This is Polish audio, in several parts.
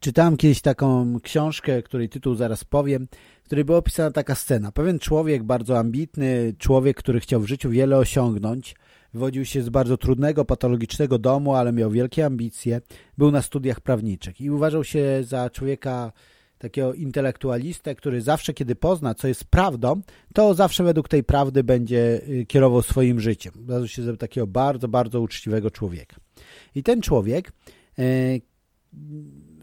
Czytałem kiedyś taką książkę, której tytuł zaraz powiem, w której była opisana taka scena. Pewien człowiek, bardzo ambitny, człowiek, który chciał w życiu wiele osiągnąć, wywodził się z bardzo trudnego, patologicznego domu, ale miał wielkie ambicje, był na studiach prawniczych i uważał się za człowieka takiego intelektualistę, który zawsze, kiedy pozna, co jest prawdą, to zawsze według tej prawdy będzie y, kierował swoim życiem. Uważał się za takiego bardzo, bardzo uczciwego człowieka. I ten człowiek y,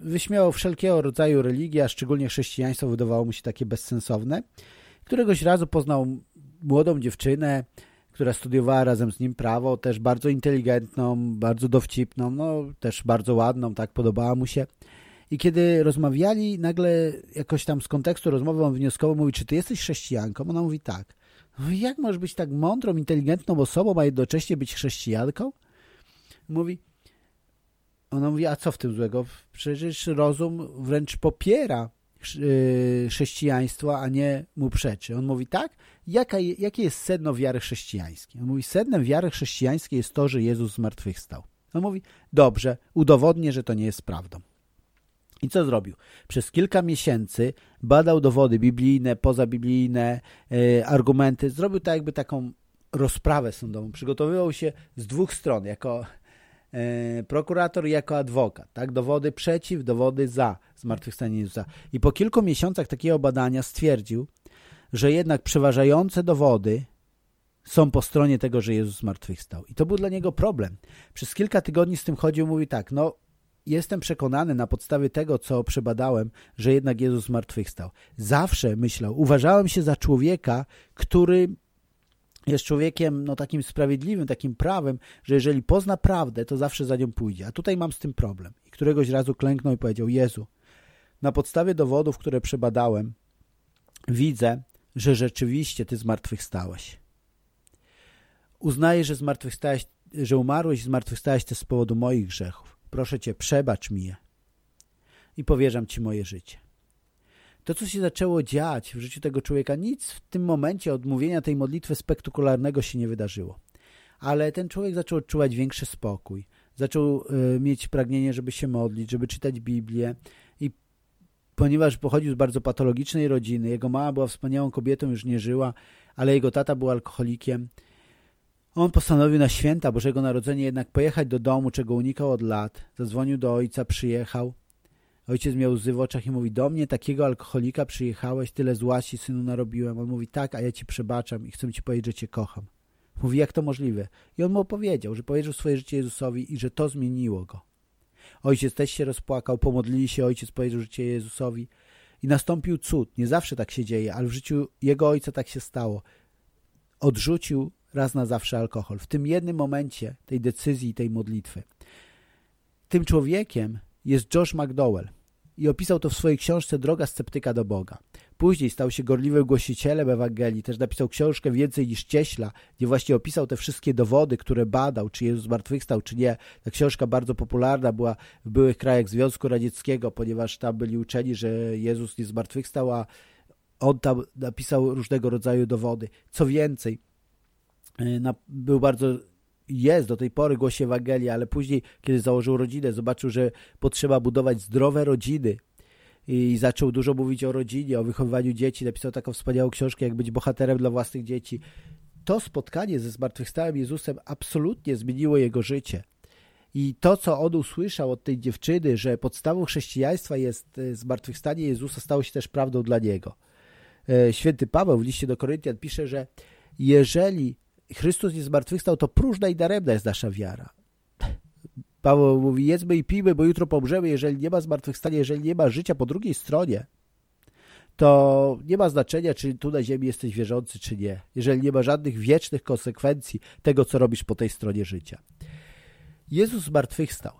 wyśmiał wszelkiego rodzaju religie, a szczególnie chrześcijaństwo wydawało mu się takie bezsensowne. Któregoś razu poznał młodą dziewczynę, która studiowała razem z nim prawo, też bardzo inteligentną, bardzo dowcipną, no też bardzo ładną, tak podobała mu się. I kiedy rozmawiali, nagle jakoś tam z kontekstu rozmowy on wnioskowo mówi, czy ty jesteś chrześcijanką? Ona mówi tak. Jak możesz być tak mądrą, inteligentną osobą, a jednocześnie być chrześcijanką? Mówi, ona mówi, a co w tym złego? Przecież rozum wręcz popiera y, chrześcijaństwo, a nie mu przeczy. On mówi tak, jaka, jakie jest sedno wiary chrześcijańskiej? On mówi, sednem wiary chrześcijańskiej jest to, że Jezus zmartwychwstał. On mówi, dobrze, udowodnię, że to nie jest prawdą. I co zrobił? Przez kilka miesięcy badał dowody biblijne, pozabiblijne, y, argumenty. Zrobił tak jakby taką rozprawę sądową. Przygotowywał się z dwóch stron, jako prokurator i jako adwokat. Tak? Dowody przeciw, dowody za zmartwychwstanie Jezusa. I po kilku miesiącach takiego badania stwierdził, że jednak przeważające dowody są po stronie tego, że Jezus zmartwychwstał. I to był dla niego problem. Przez kilka tygodni z tym chodził, mówi tak, no jestem przekonany na podstawie tego, co przebadałem, że jednak Jezus zmartwychwstał. Zawsze myślał, uważałem się za człowieka, który jest człowiekiem no, takim sprawiedliwym, takim prawem, że jeżeli pozna prawdę, to zawsze za nią pójdzie. A tutaj mam z tym problem. I któregoś razu klęknął i powiedział, Jezu, na podstawie dowodów, które przebadałem, widzę, że rzeczywiście Ty zmartwychwstałeś. Uznaję, że zmartwychwstałeś, że umarłeś i zmartwychwstałeś też z powodu moich grzechów. Proszę Cię, przebacz mi je i powierzam Ci moje życie. To, co się zaczęło dziać w życiu tego człowieka, nic w tym momencie odmówienia tej modlitwy spektakularnego się nie wydarzyło. Ale ten człowiek zaczął odczuwać większy spokój, zaczął y, mieć pragnienie, żeby się modlić, żeby czytać Biblię i ponieważ pochodził z bardzo patologicznej rodziny, jego mama była wspaniałą kobietą, już nie żyła, ale jego tata był alkoholikiem, on postanowił na święta Bożego Narodzenia jednak pojechać do domu, czego unikał od lat. Zadzwonił do ojca, przyjechał. Ojciec miał łzy w oczach i mówi, do mnie takiego alkoholika przyjechałeś, tyle zła ci synu narobiłem. On mówi, tak, a ja ci przebaczam i chcę ci powiedzieć, że cię kocham. Mówi, jak to możliwe? I on mu opowiedział, że powierzył swoje życie Jezusowi i że to zmieniło go. Ojciec też się rozpłakał, pomodlili się, ojciec powiedział życie Jezusowi i nastąpił cud. Nie zawsze tak się dzieje, ale w życiu jego ojca tak się stało. Odrzucił raz na zawsze alkohol. W tym jednym momencie tej decyzji, tej modlitwy. Tym człowiekiem jest Josh McDowell i opisał to w swojej książce Droga sceptyka do Boga. Później stał się gorliwym głosicielem Ewangelii, też napisał książkę Więcej niż Cieśla, gdzie właśnie opisał te wszystkie dowody, które badał, czy Jezus zmartwychwstał, czy nie. Ta książka bardzo popularna była w byłych krajach Związku Radzieckiego, ponieważ tam byli uczeni, że Jezus nie zmartwychwstał, a on tam napisał różnego rodzaju dowody. Co więcej, Y, był bardzo jest do tej pory głosi Ewangelii, ale później, kiedy założył rodzinę, zobaczył, że potrzeba budować zdrowe rodziny i zaczął dużo mówić o rodzinie, o wychowywaniu dzieci. Napisał taką wspaniałą książkę, jak być bohaterem dla własnych dzieci. To spotkanie ze zmartwychwstałym Jezusem absolutnie zmieniło jego życie. I to, co on usłyszał od tej dziewczyny, że podstawą chrześcijaństwa jest y, zmartwychwstanie Jezusa, stało się też prawdą dla niego. Y, święty Paweł w liście do Koryntian pisze, że jeżeli Chrystus nie zmartwychwstał, to próżna i daremna jest nasza wiara. Paweł mówi, jedzmy i pijmy, bo jutro pomrzemy, jeżeli nie ma zmartwychwstania, jeżeli nie ma życia po drugiej stronie, to nie ma znaczenia, czy tu na ziemi jesteś wierzący, czy nie. Jeżeli nie ma żadnych wiecznych konsekwencji tego, co robisz po tej stronie życia. Jezus zmartwychwstał.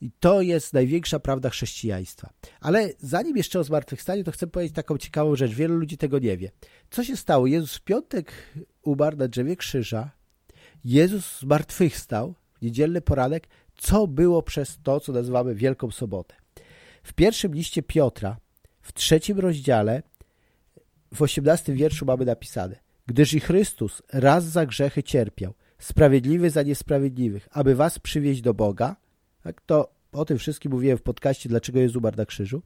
I to jest największa prawda chrześcijaństwa. Ale zanim jeszcze o zmartwychwstaniu, to chcę powiedzieć taką ciekawą rzecz. Wielu ludzi tego nie wie. Co się stało? Jezus w piątek umarł na drzewie krzyża. Jezus zmartwychwstał w niedzielny poranek. Co było przez to, co nazywamy Wielką Sobotę? W pierwszym liście Piotra, w trzecim rozdziale, w osiemnastym wierszu mamy napisane Gdyż i Chrystus raz za grzechy cierpiał, sprawiedliwy za niesprawiedliwych, aby was przywieźć do Boga, tak, to O tym wszystkim mówiłem w podcaście Dlaczego Jezus umarł na krzyżu.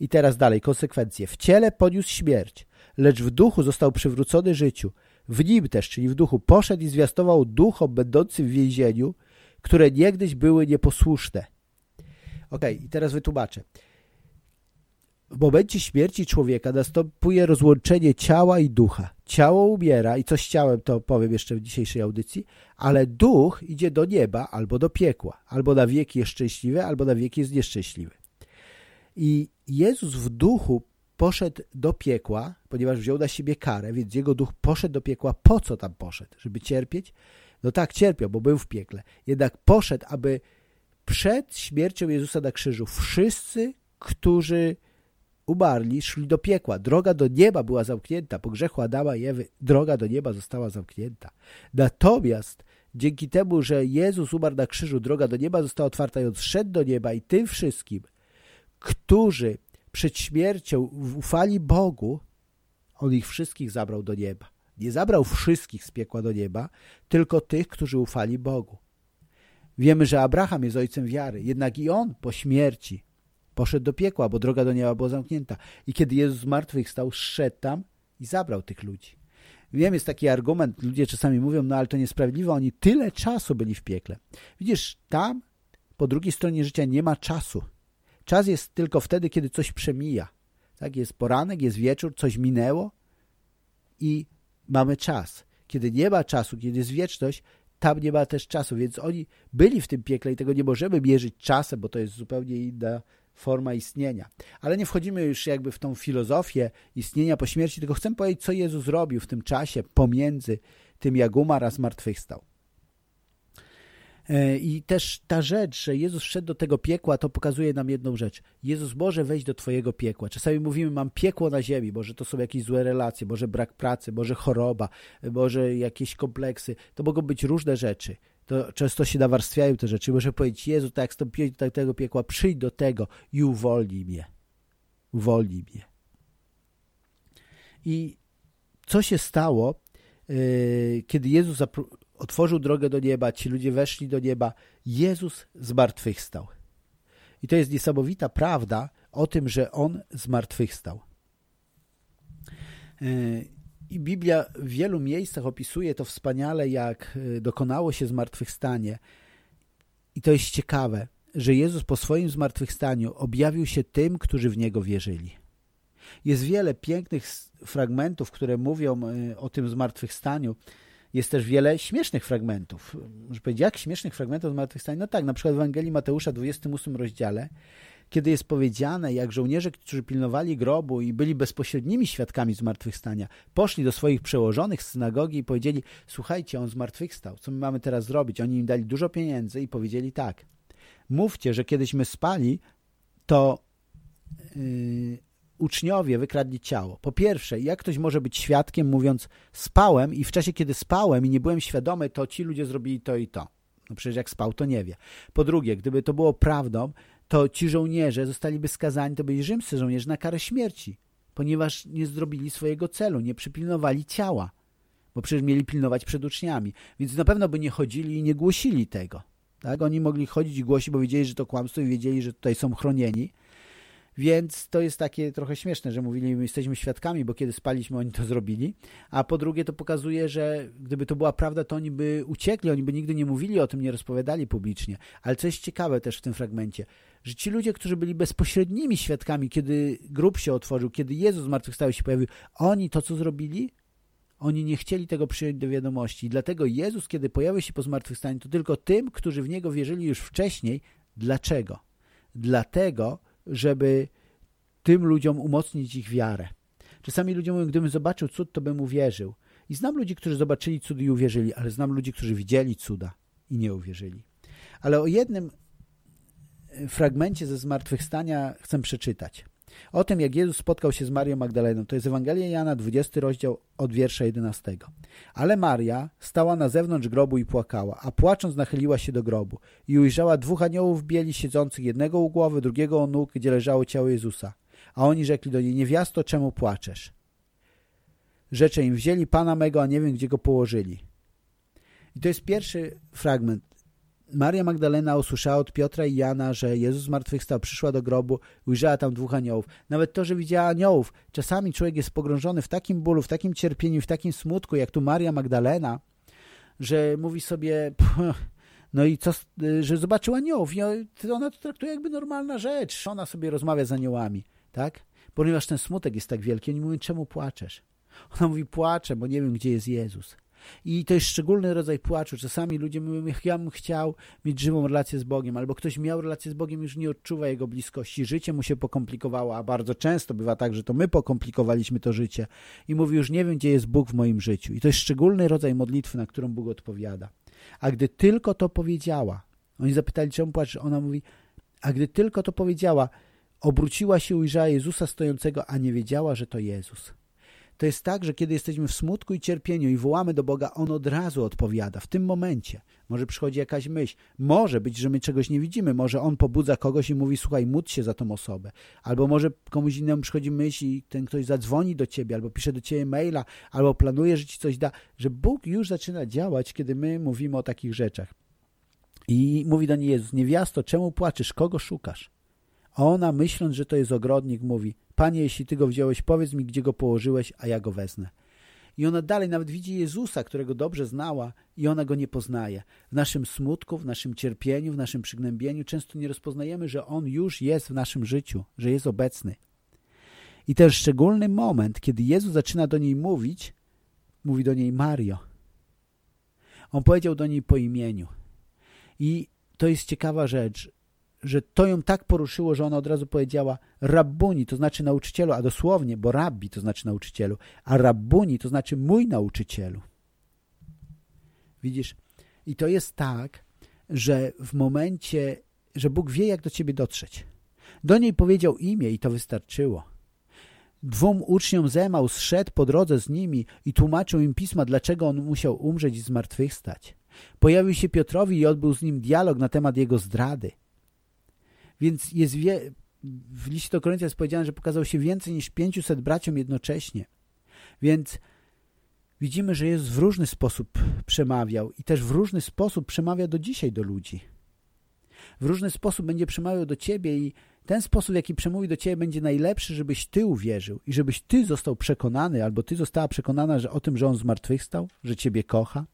I teraz dalej, konsekwencje. W ciele poniósł śmierć, lecz w duchu został przywrócony życiu. W nim też, czyli w duchu, poszedł i zwiastował duchom będącym w więzieniu, które niegdyś były nieposłuszne. Ok, i teraz wytłumaczę. W momencie śmierci człowieka następuje rozłączenie ciała i ducha. Ciało umiera i co z ciałem, to powiem jeszcze w dzisiejszej audycji, ale duch idzie do nieba albo do piekła. Albo na wieki jest szczęśliwy, albo na wieki jest nieszczęśliwy. I Jezus w duchu poszedł do piekła, ponieważ wziął na siebie karę, więc jego duch poszedł do piekła. Po co tam poszedł? Żeby cierpieć? No tak, cierpiał, bo był w piekle. Jednak poszedł, aby przed śmiercią Jezusa na krzyżu wszyscy, którzy umarli, szli do piekła. Droga do nieba była zamknięta. Po grzechu Adama i Ewy droga do nieba została zamknięta. Natomiast dzięki temu, że Jezus umarł na krzyżu, droga do nieba została otwarta i on do nieba i tym wszystkim, którzy przed śmiercią ufali Bogu, on ich wszystkich zabrał do nieba. Nie zabrał wszystkich z piekła do nieba, tylko tych, którzy ufali Bogu. Wiemy, że Abraham jest ojcem wiary, jednak i on po śmierci poszedł do piekła, bo droga do nieba była zamknięta. I kiedy Jezus z martwych stał, szedł tam i zabrał tych ludzi. Wiem, jest taki argument, ludzie czasami mówią, no ale to niesprawiedliwe, oni tyle czasu byli w piekle. Widzisz, tam po drugiej stronie życia nie ma czasu. Czas jest tylko wtedy, kiedy coś przemija. Tak, jest poranek, jest wieczór, coś minęło i mamy czas. Kiedy nie ma czasu, kiedy jest wieczność, tam nie ma też czasu, więc oni byli w tym piekle i tego nie możemy mierzyć czasem, bo to jest zupełnie inna forma istnienia. Ale nie wchodzimy już jakby w tą filozofię istnienia po śmierci, tylko chcę powiedzieć, co Jezus zrobił w tym czasie pomiędzy tym, jak umarł, a zmartwychwstał. E, I też ta rzecz, że Jezus wszedł do tego piekła, to pokazuje nam jedną rzecz. Jezus może wejść do twojego piekła. Czasami mówimy, mam piekło na ziemi, może to są jakieś złe relacje, może brak pracy, może choroba, może jakieś kompleksy. To mogą być różne rzeczy. To często się nawarstwiają te rzeczy. Może powiedzieć, Jezu, tak jak wstąpiłeś do tego piekła, przyjdź do tego i uwolnij mnie. Uwolnij mnie. I co się stało, yy, kiedy Jezus otworzył drogę do nieba, ci ludzie weszli do nieba, Jezus zmartwychwstał. I to jest niesamowita prawda o tym, że On zmartwychwstał. I Biblia w wielu miejscach opisuje to wspaniale, jak e, dokonało się zmartwychwstanie. I to jest ciekawe, że Jezus po swoim zmartwychwstaniu objawił się tym, którzy w Niego wierzyli. Jest wiele pięknych fragmentów, które mówią e, o tym zmartwychwstaniu, jest też wiele śmiesznych fragmentów. Może powiedzieć, jak śmiesznych fragmentów zmartwychwstania? No tak, na przykład w Ewangelii Mateusza, 28 rozdziale, kiedy jest powiedziane, jak żołnierze, którzy pilnowali grobu i byli bezpośrednimi świadkami zmartwychwstania, poszli do swoich przełożonych z synagogi i powiedzieli, słuchajcie, on zmartwychwstał, co my mamy teraz zrobić? Oni im dali dużo pieniędzy i powiedzieli tak, mówcie, że kiedyśmy spali, to yy, uczniowie wykradli ciało. Po pierwsze, jak ktoś może być świadkiem, mówiąc spałem i w czasie, kiedy spałem i nie byłem świadomy, to ci ludzie zrobili to i to. No przecież jak spał, to nie wie. Po drugie, gdyby to było prawdą, to ci żołnierze zostaliby skazani, to byli rzymscy żołnierze, na karę śmierci, ponieważ nie zrobili swojego celu, nie przypilnowali ciała, bo przecież mieli pilnować przed uczniami. Więc na pewno by nie chodzili i nie głosili tego. Tak? Oni mogli chodzić i głosić, bo wiedzieli, że to kłamstwo i wiedzieli, że tutaj są chronieni, więc to jest takie trochę śmieszne, że mówili, my jesteśmy świadkami, bo kiedy spaliśmy, oni to zrobili. A po drugie, to pokazuje, że gdyby to była prawda, to oni by uciekli, oni by nigdy nie mówili o tym, nie rozpowiadali publicznie. Ale co jest ciekawe też w tym fragmencie, że ci ludzie, którzy byli bezpośrednimi świadkami, kiedy grób się otworzył, kiedy Jezus zmartwychwstały się pojawił, oni to, co zrobili, oni nie chcieli tego przyjąć do wiadomości. Dlatego Jezus, kiedy pojawił się po zmartwychwstaniu, to tylko tym, którzy w Niego wierzyli już wcześniej. Dlaczego? Dlatego, żeby tym ludziom umocnić ich wiarę. Czasami ludzie mówią, gdybym zobaczył cud, to bym uwierzył. I znam ludzi, którzy zobaczyli cud i uwierzyli, ale znam ludzi, którzy widzieli cuda i nie uwierzyli. Ale o jednym e, fragmencie ze zmartwychwstania chcę przeczytać. O tym, jak Jezus spotkał się z Marią Magdaleną. To jest Ewangelia Jana, 20 rozdział od wiersza 11. Ale Maria stała na zewnątrz grobu i płakała, a płacząc nachyliła się do grobu i ujrzała dwóch aniołów bieli siedzących, jednego u głowy, drugiego u nóg, gdzie leżało ciało Jezusa. A oni rzekli do niej, niewiasto, czemu płaczesz? Rzecze im, wzięli Pana mego, a nie wiem, gdzie go położyli. I to jest pierwszy fragment. Maria Magdalena usłyszała od Piotra i Jana, że Jezus zmartwychwstał, przyszła do grobu, ujrzała tam dwóch aniołów. Nawet to, że widziała aniołów, czasami człowiek jest pogrążony w takim bólu, w takim cierpieniu, w takim smutku, jak tu Maria Magdalena, że mówi sobie, no i co, że zobaczyła aniołów i ona to traktuje jakby normalna rzecz. Ona sobie rozmawia z aniołami, tak? Ponieważ ten smutek jest tak wielki, oni mówią, czemu płaczesz? Ona mówi, płaczę, bo nie wiem, gdzie jest Jezus. I to jest szczególny rodzaj płaczu. Czasami ludzie mówią, ja bym chciał mieć żywą relację z Bogiem, albo ktoś miał relację z Bogiem, już nie odczuwa Jego bliskości. Życie mu się pokomplikowało, a bardzo często bywa tak, że to my pokomplikowaliśmy to życie. I mówi, już nie wiem, gdzie jest Bóg w moim życiu. I to jest szczególny rodzaj modlitwy, na którą Bóg odpowiada. A gdy tylko to powiedziała, oni zapytali, czemu płaczesz? Ona mówi, a gdy tylko to powiedziała, obróciła się, ujrzała Jezusa stojącego, a nie wiedziała, że to Jezus. To jest tak, że kiedy jesteśmy w smutku i cierpieniu i wołamy do Boga, On od razu odpowiada, w tym momencie. Może przychodzi jakaś myśl. Może być, że my czegoś nie widzimy. Może On pobudza kogoś i mówi, słuchaj, módl się za tą osobę. Albo może komuś innemu przychodzi myśl i ten ktoś zadzwoni do ciebie, albo pisze do ciebie maila, albo planuje, że ci coś da. Że Bóg już zaczyna działać, kiedy my mówimy o takich rzeczach. I mówi do niej Jezus, niewiasto, czemu płaczesz, kogo szukasz? A ona, myśląc, że to jest ogrodnik, mówi, Panie, jeśli Ty go wziąłeś, powiedz mi, gdzie go położyłeś, a ja go wezmę. I ona dalej nawet widzi Jezusa, którego dobrze znała i ona go nie poznaje. W naszym smutku, w naszym cierpieniu, w naszym przygnębieniu często nie rozpoznajemy, że On już jest w naszym życiu, że jest obecny. I ten szczególny moment, kiedy Jezus zaczyna do niej mówić, mówi do niej Mario. On powiedział do niej po imieniu. I to jest ciekawa rzecz, że to ją tak poruszyło, że ona od razu powiedziała rabbuni, to znaczy nauczycielu, a dosłownie, bo rabbi to znaczy nauczycielu, a rabbuni to znaczy mój nauczycielu. Widzisz? I to jest tak, że w momencie, że Bóg wie, jak do ciebie dotrzeć. Do niej powiedział imię i to wystarczyło. Dwóm uczniom Zemał zszedł po drodze z nimi i tłumaczył im pisma, dlaczego on musiał umrzeć i zmartwychwstać. Pojawił się Piotrowi i odbył z nim dialog na temat jego zdrady. Więc jest wie... w liście do Koryntia jest powiedziane, że pokazał się więcej niż 500 braciom jednocześnie. Więc widzimy, że Jezus w różny sposób przemawiał i też w różny sposób przemawia do dzisiaj do ludzi. W różny sposób będzie przemawiał do ciebie i ten sposób, w jaki przemówi do ciebie, będzie najlepszy, żebyś ty uwierzył i żebyś ty został przekonany, albo ty została przekonana że o tym, że on zmartwychwstał, że ciebie kocha,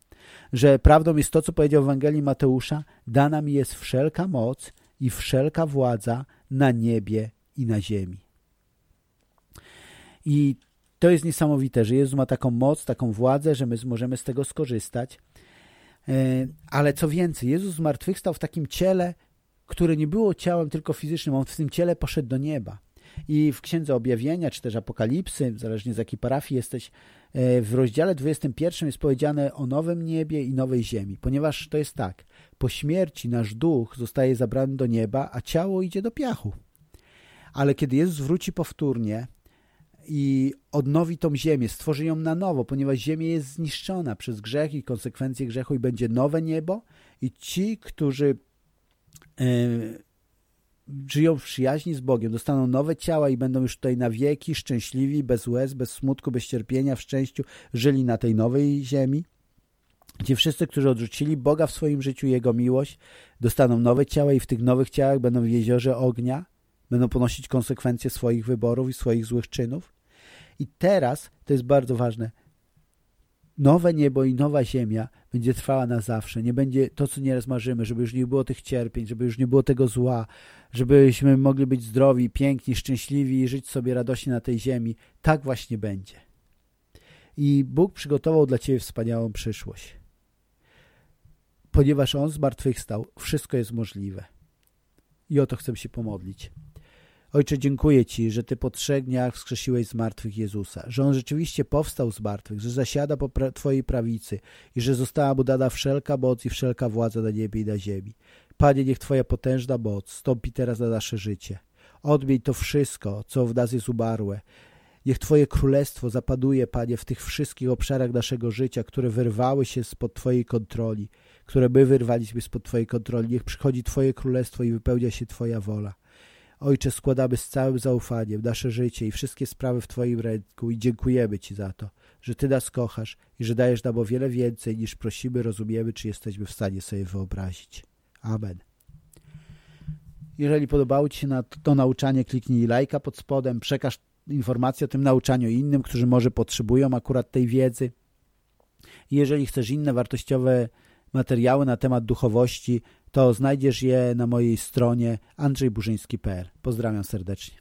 że prawdą jest to, co powiedział w Ewangelii Mateusza, dana mi jest wszelka moc i wszelka władza na niebie i na ziemi. I to jest niesamowite, że Jezus ma taką moc, taką władzę, że my możemy z tego skorzystać. E, ale co więcej, Jezus zmartwychwstał w takim ciele, które nie było ciałem tylko fizycznym. On w tym ciele poszedł do nieba. I w Księdze Objawienia, czy też Apokalipsy, zależnie z jakiej parafii jesteś, e, w rozdziale 21 jest powiedziane o nowym niebie i nowej ziemi, ponieważ to jest tak, po śmierci nasz duch zostaje zabrany do nieba, a ciało idzie do piachu. Ale kiedy Jezus wróci powtórnie i odnowi tą ziemię, stworzy ją na nowo, ponieważ ziemia jest zniszczona przez grzech i konsekwencje grzechu i będzie nowe niebo i ci, którzy e, żyją w przyjaźni z Bogiem, dostaną nowe ciała i będą już tutaj na wieki szczęśliwi, bez łez, bez smutku, bez cierpienia, w szczęściu, żyli na tej nowej ziemi. Ci wszyscy, którzy odrzucili Boga w swoim życiu, Jego miłość, dostaną nowe ciała i w tych nowych ciałach będą w jeziorze ognia, będą ponosić konsekwencje swoich wyborów i swoich złych czynów. I teraz, to jest bardzo ważne, nowe niebo i nowa ziemia będzie trwała na zawsze. Nie będzie to, co nieraz marzymy, żeby już nie było tych cierpień, żeby już nie było tego zła, żebyśmy mogli być zdrowi, piękni, szczęśliwi i żyć sobie radośnie na tej ziemi. Tak właśnie będzie. I Bóg przygotował dla Ciebie wspaniałą przyszłość. Ponieważ On zmartwychwstał, wszystko jest możliwe. I o to chcę się pomodlić. Ojcze, dziękuję Ci, że Ty po trzech dniach wskrzesiłeś z martwych Jezusa, że On rzeczywiście powstał z martwych, że zasiada po pra Twojej prawicy i że została Mu dana wszelka moc i wszelka władza na niebie i na ziemi. Panie, niech Twoja potężna moc stąpi teraz na nasze życie. Odmień to wszystko, co w nas jest umarłe. Niech Twoje królestwo zapaduje, Panie, w tych wszystkich obszarach naszego życia, które wyrwały się spod Twojej kontroli, które my wyrwaliśmy spod Twojej kontroli. Niech przychodzi Twoje królestwo i wypełnia się Twoja wola. Ojcze, składamy z całym zaufaniem nasze życie i wszystkie sprawy w Twoim ręku i dziękujemy Ci za to, że Ty nas kochasz i że dajesz nam o wiele więcej niż prosimy, rozumiemy, czy jesteśmy w stanie sobie wyobrazić. Amen. Jeżeli podobało Ci się to nauczanie, kliknij lajka pod spodem, przekaż informacje o tym nauczaniu innym, którzy może potrzebują akurat tej wiedzy. Jeżeli chcesz inne wartościowe materiały na temat duchowości, to znajdziesz je na mojej stronie andrzejburzyński.pl. Pozdrawiam serdecznie.